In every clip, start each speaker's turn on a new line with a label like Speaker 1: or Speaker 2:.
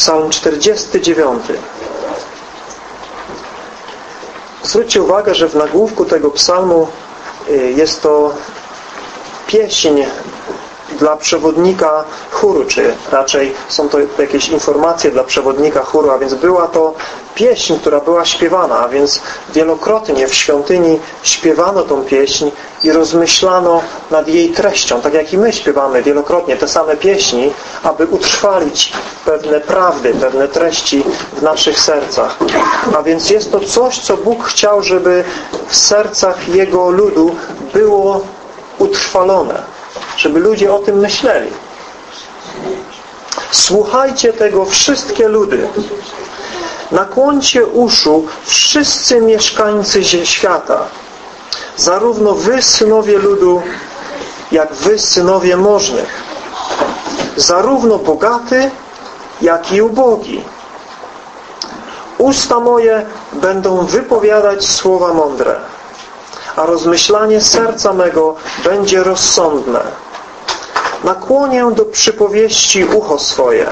Speaker 1: Psalm 49. Zwróćcie uwagę, że w nagłówku tego psalmu y, jest to pieśń dla przewodnika chóru, czy raczej są to jakieś informacje dla przewodnika chóru, a więc była to pieśń, która była śpiewana, a więc wielokrotnie w świątyni śpiewano tą pieśń i rozmyślano nad jej treścią, tak jak i my śpiewamy wielokrotnie te same pieśni, aby utrwalić pewne prawdy, pewne treści w naszych sercach. A więc jest to coś, co Bóg chciał, żeby w sercach Jego ludu było utrwalone, żeby ludzie o tym myśleli. Słuchajcie tego wszystkie ludy. Nakłoncie uszu wszyscy mieszkańcy świata. Zarówno wy, synowie ludu, jak wy, synowie możnych. Zarówno bogaty, jak i ubogi. Usta moje będą wypowiadać słowa mądre a rozmyślanie serca mego będzie rozsądne. Nakłonię do przypowieści ucho swoje.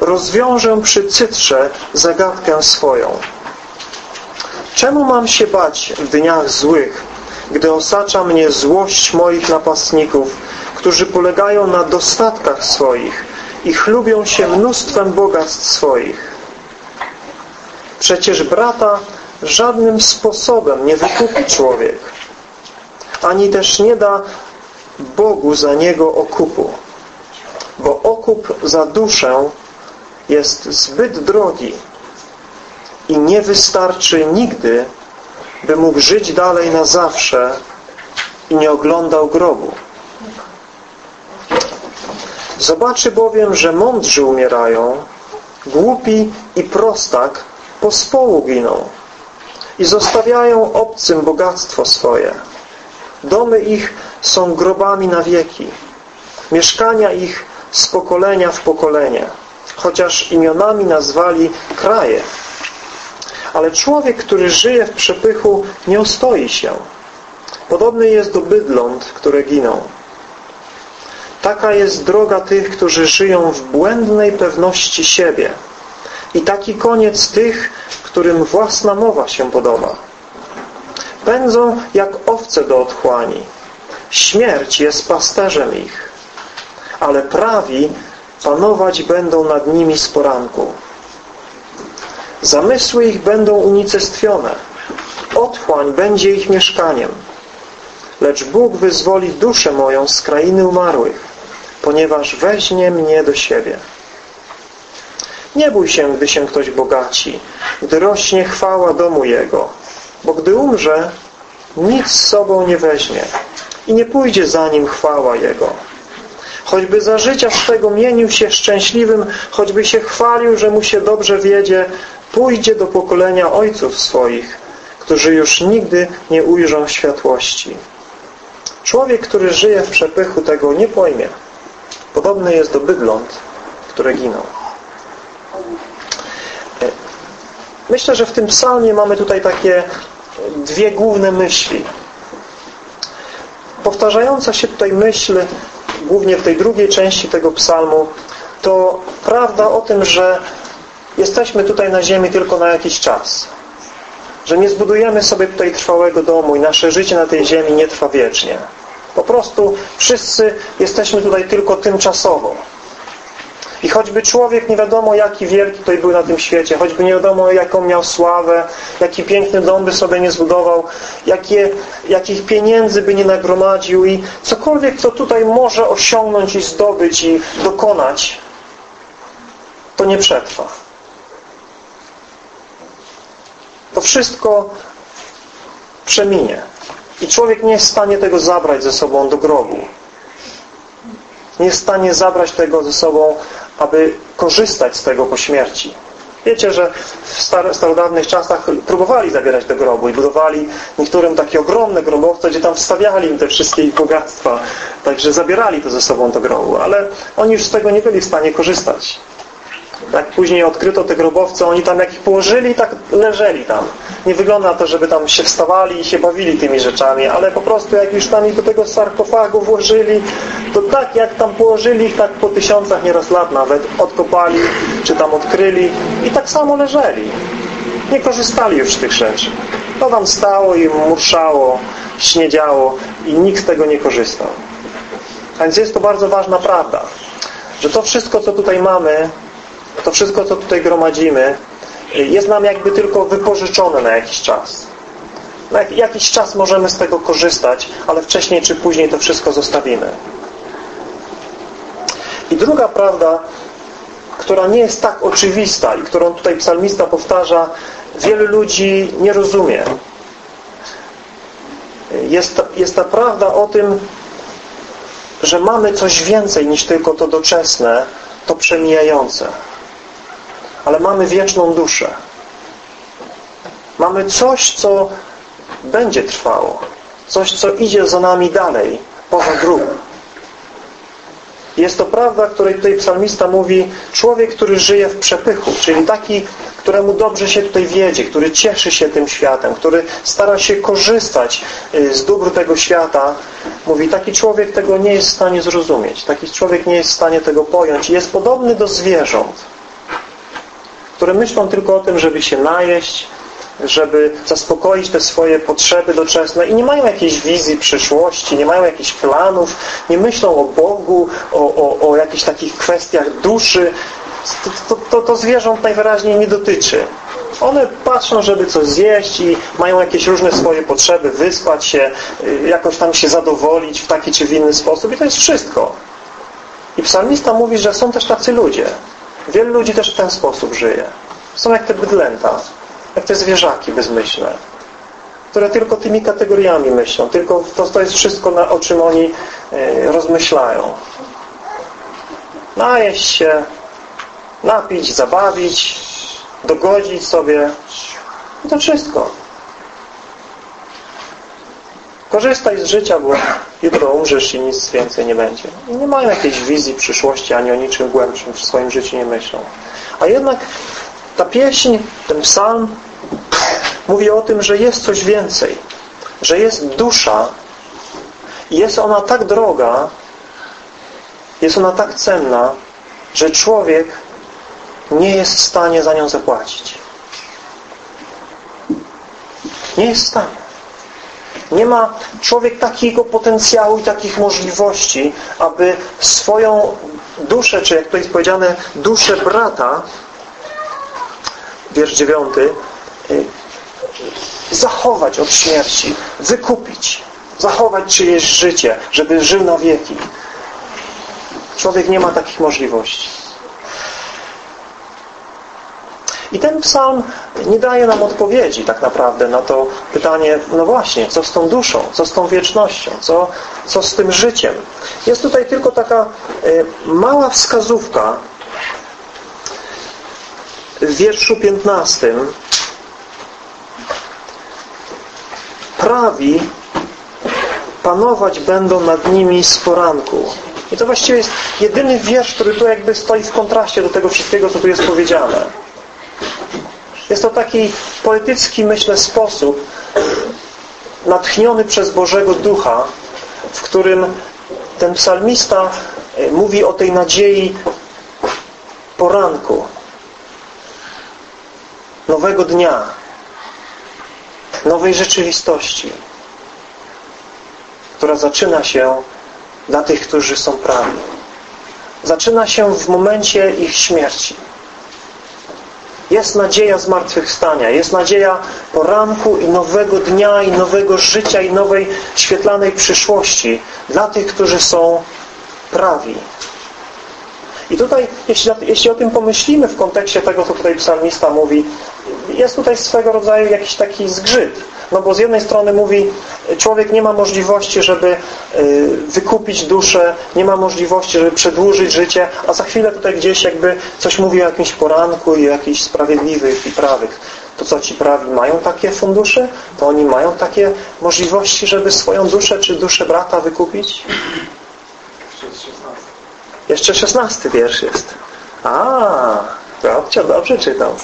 Speaker 1: Rozwiążę przy cytrze zagadkę swoją. Czemu mam się bać w dniach złych, gdy osacza mnie złość moich napastników, którzy polegają na dostatkach swoich i chlubią się mnóstwem bogactw swoich? Przecież brata żadnym sposobem nie wykupi człowiek, ani też nie da Bogu za niego okupu, bo okup za duszę jest zbyt drogi i nie wystarczy nigdy, by mógł żyć dalej na zawsze i nie oglądał grobu. Zobaczy bowiem, że mądrzy umierają, głupi i prostak pospołu giną i zostawiają obcym bogactwo swoje. Domy ich są grobami na wieki, mieszkania ich z pokolenia w pokolenie, chociaż imionami nazwali kraje. Ale człowiek, który żyje w przepychu, nie ostoi się. Podobny jest do bydląt, które giną. Taka jest droga tych, którzy żyją w błędnej pewności siebie. I taki koniec tych, którym własna mowa się podoba. Pędzą jak owce do otchłani. Śmierć jest pasterzem ich, ale prawi panować będą nad nimi z poranku. Zamysły ich będą unicestwione. Otchłań będzie ich mieszkaniem. Lecz Bóg wyzwoli duszę moją z krainy umarłych, ponieważ weźmie mnie do siebie. Nie bój się, gdy się ktoś bogaci, gdy rośnie chwała domu jego, bo gdy umrze, nic z sobą nie weźmie i nie pójdzie za nim chwała jego. Choćby za życia swego mienił się szczęśliwym, choćby się chwalił, że mu się dobrze wiedzie, pójdzie do pokolenia ojców swoich, którzy już nigdy nie ujrzą światłości. Człowiek, który żyje w przepychu, tego nie pojmie. Podobny jest do bydląt, które giną. Myślę, że w tym psalmie mamy tutaj takie dwie główne myśli. Powtarzająca się tutaj myśl, głównie w tej drugiej części tego psalmu, to prawda o tym, że jesteśmy tutaj na ziemi tylko na jakiś czas. Że nie zbudujemy sobie tutaj trwałego domu i nasze życie na tej ziemi nie trwa wiecznie. Po prostu wszyscy jesteśmy tutaj tylko tymczasowo. I choćby człowiek nie wiadomo jaki wielki tutaj był na tym świecie, choćby nie wiadomo jaką miał sławę, jaki piękny dom by sobie nie zbudował, jakie, jakich pieniędzy by nie nagromadził i cokolwiek, co tutaj może osiągnąć i zdobyć i dokonać, to nie przetrwa. To wszystko przeminie. I człowiek nie jest w stanie tego zabrać ze sobą do grobu. Nie jest w stanie zabrać tego ze sobą aby korzystać z tego po śmierci. Wiecie, że w starodawnych czasach próbowali zabierać do grobu i budowali niektórym takie ogromne grobowce, gdzie tam wstawiali im te wszystkie ich bogactwa. Także zabierali to ze sobą do grobu, ale oni już z tego nie byli w stanie korzystać. Jak później odkryto te grobowce, oni tam jak ich położyli, tak leżeli tam. Nie wygląda to, żeby tam się wstawali i się bawili tymi rzeczami, ale po prostu jak już tam ich do tego sarkofagu włożyli, to tak jak tam położyli ich, tak po tysiącach nieraz lat nawet odkopali, czy tam odkryli i tak samo leżeli. Nie korzystali już z tych rzeczy. To tam stało i murszało, śniedziało i nikt z tego nie korzystał. A więc jest to bardzo ważna prawda, że to wszystko, co tutaj mamy, to wszystko, co tutaj gromadzimy, jest nam jakby tylko wypożyczone na jakiś czas. Na jakiś czas możemy z tego korzystać, ale wcześniej czy później to wszystko zostawimy. I druga prawda, która nie jest tak oczywista i którą tutaj psalmista powtarza, wielu ludzi nie rozumie. Jest, jest ta prawda o tym, że mamy coś więcej niż tylko to doczesne, to przemijające. Ale mamy wieczną duszę. Mamy coś, co będzie trwało. Coś, co idzie za nami dalej, poza grób. Jest to prawda, której tutaj psalmista mówi człowiek, który żyje w przepychu, czyli taki, któremu dobrze się tutaj wiedzie, który cieszy się tym światem, który stara się korzystać y, z dóbr tego świata, mówi, taki człowiek tego nie jest w stanie zrozumieć, taki człowiek nie jest w stanie tego pojąć. Jest podobny do zwierząt, które myślą tylko o tym, żeby się najeść, żeby zaspokoić te swoje potrzeby doczesne i nie mają jakiejś wizji przyszłości, nie mają jakichś planów, nie myślą o Bogu, o, o, o jakichś takich kwestiach duszy. To, to, to, to zwierząt najwyraźniej nie dotyczy. One patrzą, żeby coś zjeść i mają jakieś różne swoje potrzeby, wyspać się, y, jakoś tam się zadowolić w taki czy w inny sposób i to jest wszystko. I psalmista mówi, że są też tacy ludzie. Wielu ludzi też w ten sposób żyje. Są jak te bydlęta jak te zwierzaki bezmyślne, które tylko tymi kategoriami myślą, tylko to, to jest wszystko, na, o czym oni y, rozmyślają. Najeść się, napić, zabawić, dogodzić sobie. I to wszystko. Korzystaj z życia, bo jutro umrzesz i nic więcej nie będzie. Nie mają jakiejś wizji przyszłości, ani o niczym głębszym w swoim życiu nie myślą. A jednak ta pieśń, ten psalm mówi o tym, że jest coś więcej. Że jest dusza i jest ona tak droga, jest ona tak cenna, że człowiek nie jest w stanie za nią zapłacić. Nie jest w stanie. Nie ma człowiek takiego potencjału i takich możliwości, aby swoją duszę, czy jak to jest powiedziane, duszę brata wiersz dziewiąty, y, zachować od śmierci, wykupić, zachować czyjeś życie, żeby żył na wieki. Człowiek nie ma takich możliwości. I ten psalm nie daje nam odpowiedzi tak naprawdę na to pytanie, no właśnie, co z tą duszą, co z tą wiecznością, co, co z tym życiem. Jest tutaj tylko taka y, mała wskazówka, w wierszu 15 prawi panować będą nad nimi z poranku. I to właściwie jest jedyny wiersz, który tu jakby stoi w kontraście do tego wszystkiego, co tu jest powiedziane. Jest to taki poetycki, myślę, sposób natchniony przez Bożego Ducha, w którym ten psalmista e, mówi o tej nadziei poranku nowego dnia, nowej rzeczywistości, która zaczyna się dla tych, którzy są prawi. Zaczyna się w momencie ich śmierci. Jest nadzieja zmartwychwstania, jest nadzieja poranku i nowego dnia, i nowego życia, i nowej świetlanej przyszłości dla tych, którzy są prawi. I tutaj, jeśli, jeśli o tym pomyślimy w kontekście tego, co tutaj psalmista mówi, jest tutaj swego rodzaju jakiś taki zgrzyt. No bo z jednej strony mówi, człowiek nie ma możliwości, żeby y, wykupić duszę, nie ma możliwości, żeby przedłużyć życie, a za chwilę tutaj gdzieś jakby coś mówi o jakimś poranku i o jakichś sprawiedliwych i prawych. To co ci prawi mają takie fundusze? To oni mają takie możliwości, żeby swoją duszę czy duszę brata wykupić? Jeszcze szesnasty wiersz jest. A, Babcia dobrze czytał.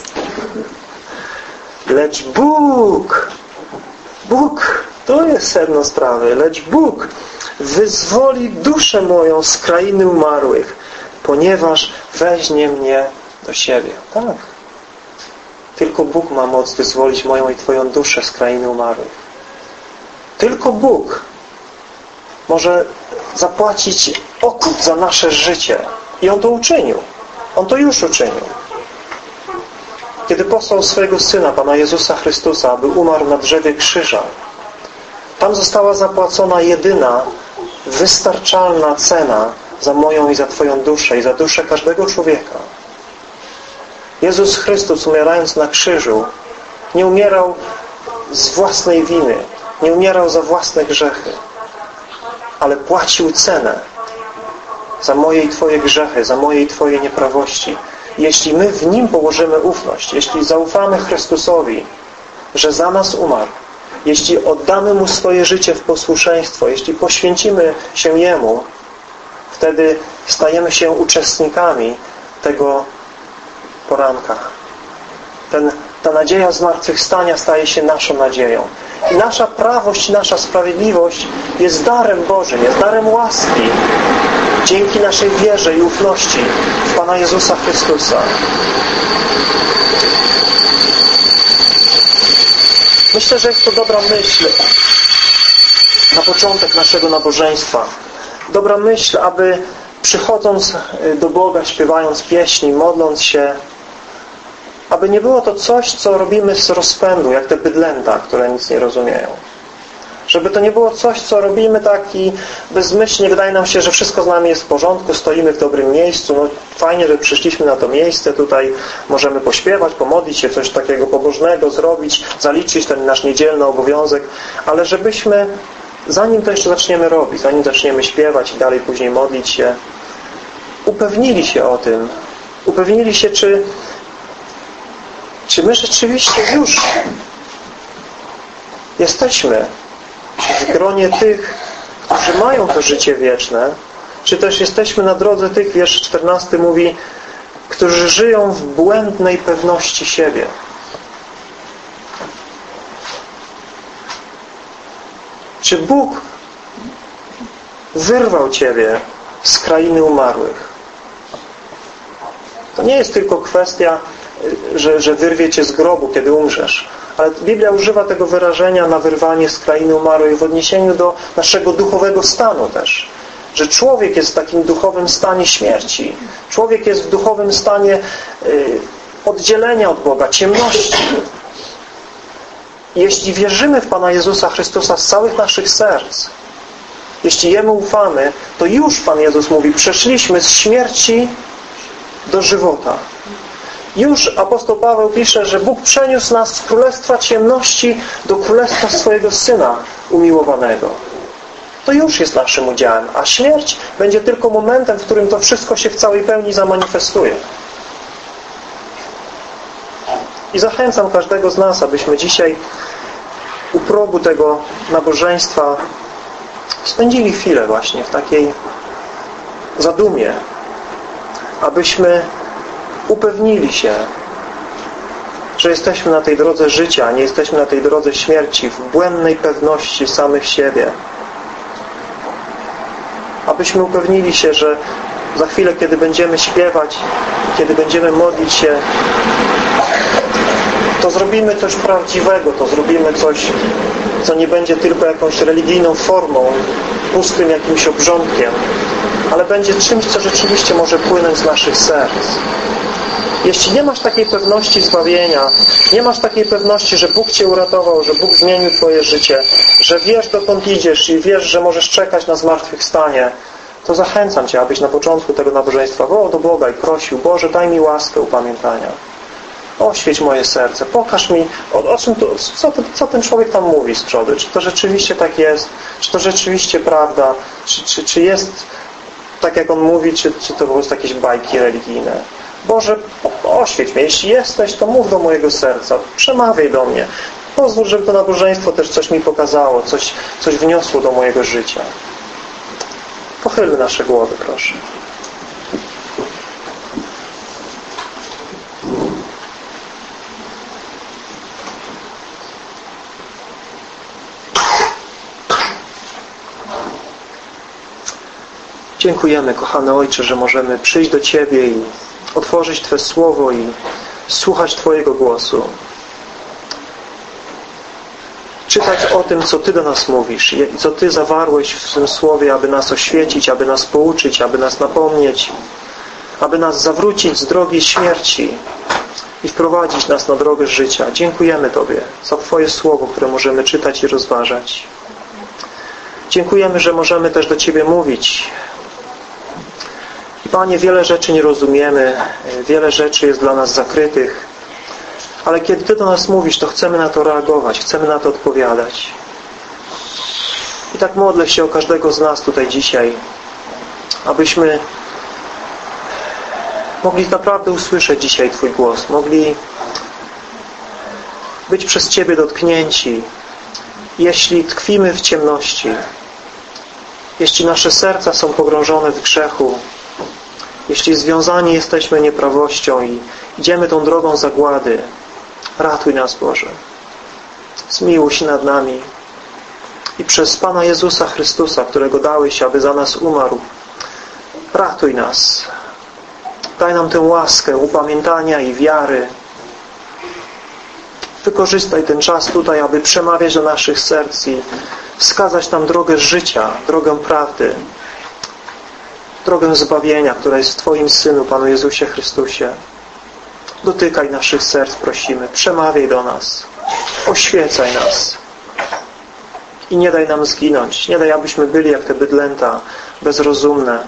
Speaker 1: Lecz Bóg, Bóg, to jest sedno sprawy, lecz Bóg wyzwoli duszę moją z krainy umarłych, ponieważ weźmie mnie do siebie. Tak. Tylko Bóg ma moc wyzwolić moją i Twoją duszę z krainy umarłych. Tylko Bóg może zapłacić okup za nasze życie. I On to uczynił. On to już uczynił. Kiedy posłał swojego Syna, Pana Jezusa Chrystusa, aby umarł na drzewie krzyża, tam została zapłacona jedyna, wystarczalna cena za moją i za Twoją duszę i za duszę każdego człowieka. Jezus Chrystus umierając na krzyżu nie umierał z własnej winy, nie umierał za własne grzechy, ale płacił cenę za moje i Twoje grzechy, za moje i Twoje nieprawości. Jeśli my w Nim położymy ufność, jeśli zaufamy Chrystusowi, że za nas umarł, jeśli oddamy Mu swoje życie w posłuszeństwo, jeśli poświęcimy się Jemu, wtedy stajemy się uczestnikami tego poranka. Ten, ta nadzieja zmartwychwstania staje się naszą nadzieją. I nasza prawość, nasza sprawiedliwość jest darem Bożym, jest darem łaski dzięki naszej wierze i ufności w Pana Jezusa Chrystusa. Myślę, że jest to dobra myśl na początek naszego nabożeństwa. Dobra myśl, aby przychodząc do Boga, śpiewając pieśni, modląc się, aby nie było to coś, co robimy z rozpędu, jak te bydlęta, które nic nie rozumieją. Żeby to nie było coś, co robimy tak i bezmyślnie wydaje nam się, że wszystko z nami jest w porządku, stoimy w dobrym miejscu, no fajnie, że przyszliśmy na to miejsce, tutaj. Możemy pośpiewać, pomodlić się, coś takiego pobożnego zrobić, zaliczyć ten nasz niedzielny obowiązek, ale żebyśmy zanim to jeszcze zaczniemy robić, zanim zaczniemy śpiewać i dalej później modlić się, upewnili się o tym, upewnili się, czy czy my rzeczywiście już jesteśmy gronie tych, którzy mają to życie wieczne, czy też jesteśmy na drodze tych, wiersz 14 mówi, którzy żyją w błędnej pewności siebie. Czy Bóg wyrwał Ciebie z krainy umarłych? To nie jest tylko kwestia że, że wyrwie cię z grobu, kiedy umrzesz. Ale Biblia używa tego wyrażenia na wyrwanie z krainy umarłej w odniesieniu do naszego duchowego stanu też. Że człowiek jest w takim duchowym stanie śmierci. Człowiek jest w duchowym stanie y, oddzielenia od Boga, ciemności. Jeśli wierzymy w Pana Jezusa Chrystusa z całych naszych serc, jeśli Jemu ufamy, to już Pan Jezus mówi, przeszliśmy z śmierci do żywota. Już apostoł Paweł pisze, że Bóg przeniósł nas z królestwa ciemności do królestwa swojego Syna umiłowanego. To już jest naszym udziałem, a śmierć będzie tylko momentem, w którym to wszystko się w całej pełni zamanifestuje. I zachęcam każdego z nas, abyśmy dzisiaj u progu tego nabożeństwa spędzili chwilę właśnie w takiej zadumie, abyśmy upewnili się, że jesteśmy na tej drodze życia, nie jesteśmy na tej drodze śmierci, w błędnej pewności samych siebie. Abyśmy upewnili się, że za chwilę, kiedy będziemy śpiewać, kiedy będziemy modlić się, to zrobimy coś prawdziwego, to zrobimy coś, co nie będzie tylko jakąś religijną formą, pustym jakimś obrządkiem, ale będzie czymś, co rzeczywiście może płynąć z naszych serc. Jeśli nie masz takiej pewności zbawienia, nie masz takiej pewności, że Bóg Cię uratował, że Bóg zmienił Twoje życie, że wiesz dokąd idziesz i wiesz, że możesz czekać na zmartwychwstanie, to zachęcam Cię, abyś na początku tego nabożeństwa wołał do Boga i prosił, Boże, daj mi łaskę upamiętania. Oświeć moje serce, pokaż mi, o, o czym co, co, ten człowiek tam mówi z przodu. Czy to rzeczywiście tak jest? Czy to rzeczywiście prawda? Czy, czy, czy jest tak, jak on mówi, czy, czy to po prostu jakieś bajki religijne? Boże, oświeć mnie. Jeśli jesteś, to mów do mojego serca, przemawiaj do mnie. Pozwól, żeby to nabożeństwo też coś mi pokazało, coś, coś wniosło do mojego życia. Pochylmy nasze głowy, proszę. Dziękujemy, kochany Ojcze, że możemy przyjść do Ciebie i otworzyć Twe Słowo i słuchać Twojego głosu. Czytać o tym, co Ty do nas mówisz co Ty zawarłeś w tym Słowie, aby nas oświecić, aby nas pouczyć, aby nas napomnieć, aby nas zawrócić z drogi śmierci i wprowadzić nas na drogę życia. Dziękujemy Tobie za Twoje Słowo, które możemy czytać i rozważać. Dziękujemy, że możemy też do Ciebie mówić. Panie, wiele rzeczy nie rozumiemy, wiele rzeczy jest dla nas zakrytych, ale kiedy Ty do nas mówisz, to chcemy na to reagować, chcemy na to odpowiadać. I tak modlę się o każdego z nas tutaj dzisiaj, abyśmy mogli naprawdę usłyszeć dzisiaj Twój głos, mogli być przez Ciebie dotknięci, jeśli tkwimy w ciemności, jeśli nasze serca są pogrążone w grzechu, jeśli związani jesteśmy nieprawością i idziemy tą drogą zagłady, ratuj nas Boże. Zmiłuj się nad nami i przez Pana Jezusa Chrystusa, którego dałeś, aby za nas umarł, ratuj nas. Daj nam tę łaskę upamiętania i wiary. Wykorzystaj ten czas tutaj, aby przemawiać do naszych serc i wskazać nam drogę życia, drogę prawdy, drogę zbawienia, która jest w Twoim Synu, Panu Jezusie Chrystusie. Dotykaj naszych serc, prosimy. Przemawiaj do nas. Oświecaj nas. I nie daj nam zginąć. Nie daj, abyśmy byli jak te bydlęta, bezrozumne.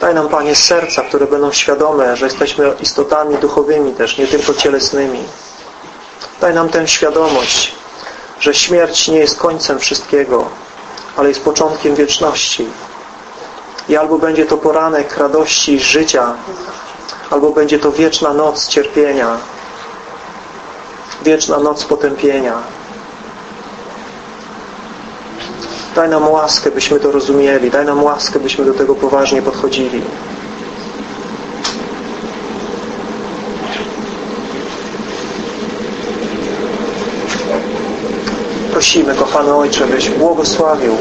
Speaker 1: Daj nam, Panie, serca, które będą świadome, że jesteśmy istotami duchowymi też, nie tylko cielesnymi. Daj nam tę świadomość, że śmierć nie jest końcem wszystkiego, ale jest początkiem wieczności. I albo będzie to poranek radości życia, albo będzie to wieczna noc cierpienia, wieczna noc potępienia. Daj nam łaskę, byśmy to rozumieli. Daj nam łaskę, byśmy do tego poważnie podchodzili. Prosimy, kochany Ojcze, byś błogosławił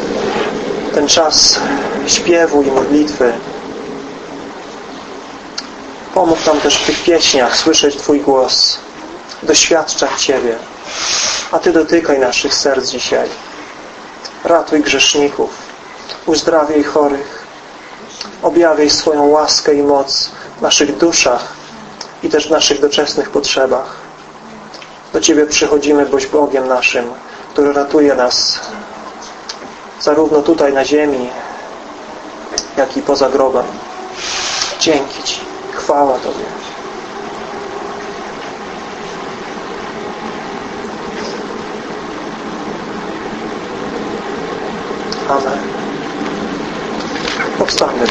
Speaker 1: ten czas śpiewu i modlitwy. Pomóż nam też w tych pieśniach słyszeć Twój głos, doświadczać Ciebie. A Ty dotykaj naszych serc dzisiaj. Ratuj grzeszników, uzdrawiaj chorych, objawiaj swoją łaskę i moc w naszych duszach i też w naszych doczesnych potrzebach. Do Ciebie przychodzimy, boś Bogiem naszym, który ratuje nas zarówno tutaj na ziemi, jak i poza grobem. Dzięki Ci. Chwała Tobie. Amen. Powstańmy.